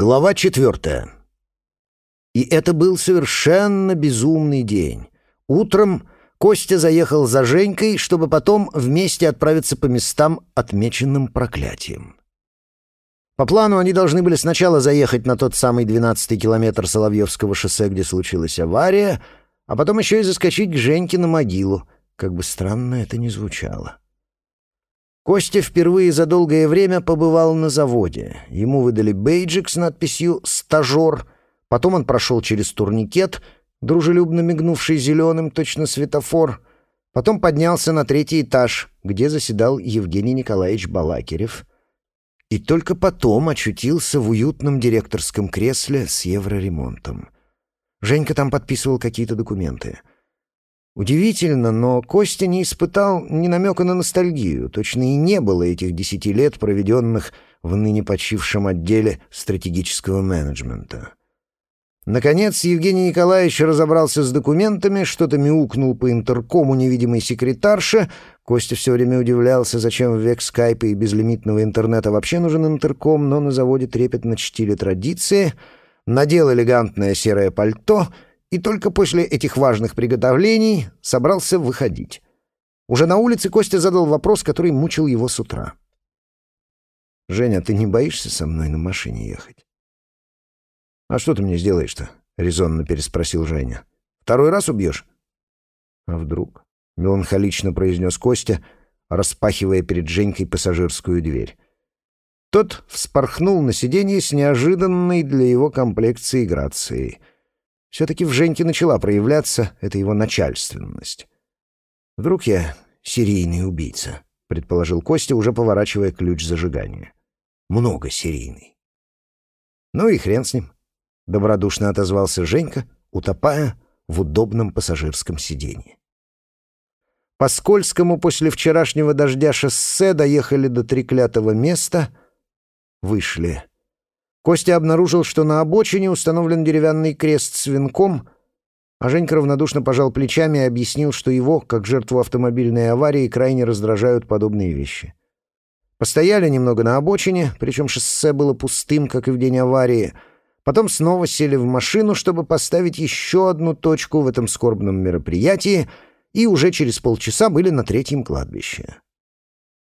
Глава четвертая. И это был совершенно безумный день. Утром Костя заехал за Женькой, чтобы потом вместе отправиться по местам, отмеченным проклятием. По плану они должны были сначала заехать на тот самый двенадцатый километр Соловьевского шоссе, где случилась авария, а потом еще и заскочить к Женьке на могилу, как бы странно это ни звучало. Костя впервые за долгое время побывал на заводе. Ему выдали бейджик с надписью «Стажер». Потом он прошел через турникет, дружелюбно мигнувший зеленым, точно светофор. Потом поднялся на третий этаж, где заседал Евгений Николаевич Балакирев. И только потом очутился в уютном директорском кресле с евроремонтом. Женька там подписывал какие-то документы — Удивительно, но Костя не испытал ни намека на ностальгию. Точно и не было этих десяти лет, проведенных в ныне почившем отделе стратегического менеджмента. Наконец Евгений Николаевич разобрался с документами, что-то мяукнул по интеркому невидимой секретарше. Костя все время удивлялся, зачем в век скайпа и безлимитного интернета вообще нужен интерком, но на заводе трепетно чтили традиции. Надел элегантное серое пальто — и только после этих важных приготовлений собрался выходить. Уже на улице Костя задал вопрос, который мучил его с утра. «Женя, ты не боишься со мной на машине ехать?» «А что ты мне сделаешь-то?» — резонно переспросил Женя. «Второй раз убьешь?» «А вдруг?» — меланхолично произнес Костя, распахивая перед Женькой пассажирскую дверь. Тот вспорхнул на сиденье с неожиданной для его комплекции грацией — все-таки в Женьке начала проявляться эта его начальственность. «Вдруг я серийный убийца», — предположил Костя, уже поворачивая ключ зажигания. «Много серийный». «Ну и хрен с ним», — добродушно отозвался Женька, утопая в удобном пассажирском сиденье. По скользкому после вчерашнего дождя шоссе доехали до треклятого места, вышли Костя обнаружил, что на обочине установлен деревянный крест с венком, а Женька равнодушно пожал плечами и объяснил, что его, как жертву автомобильной аварии, крайне раздражают подобные вещи. Постояли немного на обочине, причем шоссе было пустым, как и в день аварии. Потом снова сели в машину, чтобы поставить еще одну точку в этом скорбном мероприятии, и уже через полчаса были на третьем кладбище.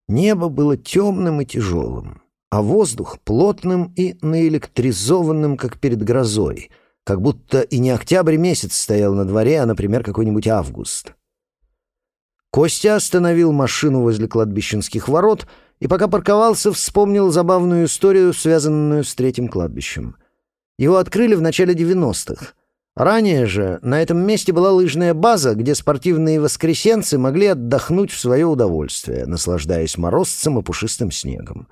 Небо было темным и тяжелым а воздух плотным и наэлектризованным, как перед грозой, как будто и не октябрь месяц стоял на дворе, а, например, какой-нибудь август. Костя остановил машину возле кладбищенских ворот и, пока парковался, вспомнил забавную историю, связанную с третьим кладбищем. Его открыли в начале 90-х. Ранее же на этом месте была лыжная база, где спортивные воскресенцы могли отдохнуть в свое удовольствие, наслаждаясь морозцем и пушистым снегом.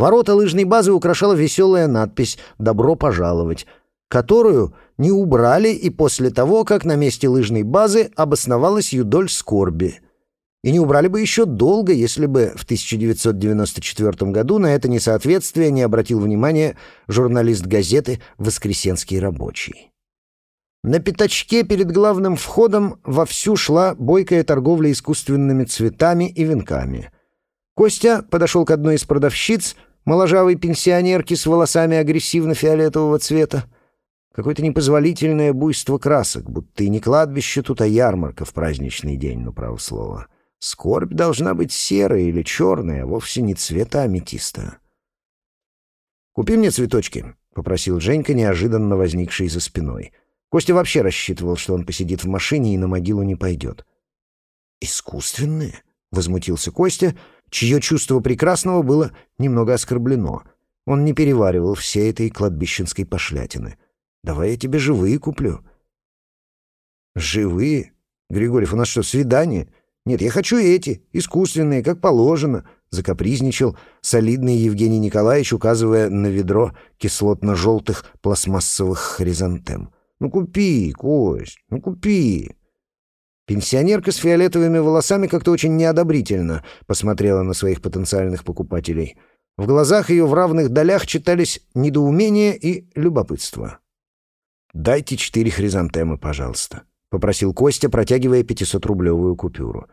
Ворота лыжной базы украшала веселая надпись «Добро пожаловать», которую не убрали и после того, как на месте лыжной базы обосновалась юдоль скорби. И не убрали бы еще долго, если бы в 1994 году на это несоответствие не обратил внимания журналист газеты «Воскресенский рабочий». На пятачке перед главным входом вовсю шла бойкая торговля искусственными цветами и венками. Костя подошел к одной из продавщиц — моложавой пенсионерки с волосами агрессивно-фиолетового цвета. Какое-то непозволительное буйство красок, будто и не кладбище тут, а ярмарка в праздничный день, ну, право слово. Скорбь должна быть серая или черная, а вовсе не цвета аметиста. «Купи мне цветочки», — попросил Женька, неожиданно возникший за спиной. Костя вообще рассчитывал, что он посидит в машине и на могилу не пойдет. «Искусственные?» — возмутился Костя — чье чувство прекрасного было немного оскорблено. Он не переваривал всей этой кладбищенской пошлятины. «Давай я тебе живые куплю». «Живые? Григорьев, у нас что, свидание? Нет, я хочу эти, искусственные, как положено», — закапризничал солидный Евгений Николаевич, указывая на ведро кислотно-желтых пластмассовых хризантем. «Ну купи, Кость, ну купи». Пенсионерка с фиолетовыми волосами как-то очень неодобрительно посмотрела на своих потенциальных покупателей. В глазах ее в равных долях читались недоумение и любопытство. «Дайте четыре хризантемы, пожалуйста», — попросил Костя, протягивая пятисотрублевую купюру.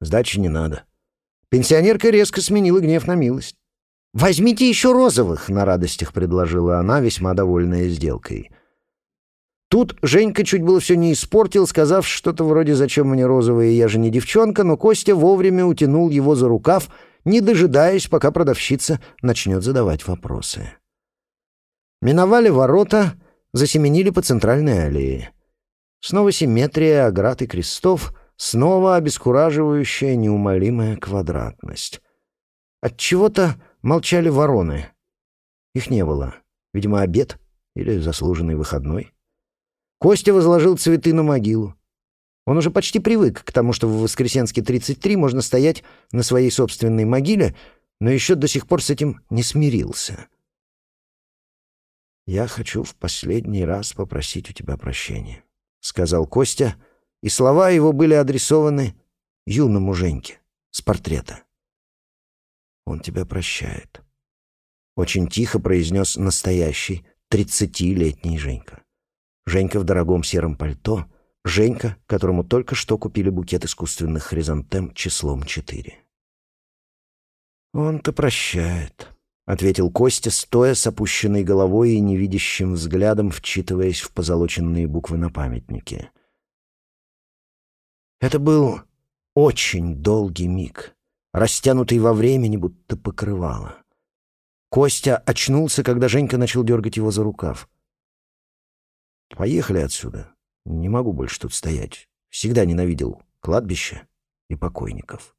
«Сдачи не надо». Пенсионерка резко сменила гнев на милость. «Возьмите еще розовых!» — на радостях предложила она, весьма довольная сделкой. Тут Женька чуть было все не испортил, сказав что-то вроде «Зачем мне розовые, я же не девчонка», но Костя вовремя утянул его за рукав, не дожидаясь, пока продавщица начнет задавать вопросы. Миновали ворота, засеменили по центральной аллее. Снова симметрия оград и крестов, снова обескураживающая неумолимая квадратность. От чего то молчали вороны. Их не было. Видимо, обед или заслуженный выходной. Костя возложил цветы на могилу. Он уже почти привык к тому, что в Воскресенске 33 можно стоять на своей собственной могиле, но еще до сих пор с этим не смирился. «Я хочу в последний раз попросить у тебя прощения», — сказал Костя, и слова его были адресованы юному Женьке с портрета. «Он тебя прощает», — очень тихо произнес настоящий тридцатилетний Женька. Женька в дорогом сером пальто, Женька, которому только что купили букет искусственных хризантем числом четыре. «Он-то прощает», — ответил Костя, стоя с опущенной головой и невидящим взглядом, вчитываясь в позолоченные буквы на памятнике. Это был очень долгий миг, растянутый во времени, будто покрывало. Костя очнулся, когда Женька начал дергать его за рукав. Поехали отсюда. Не могу больше тут стоять. Всегда ненавидел кладбище и покойников.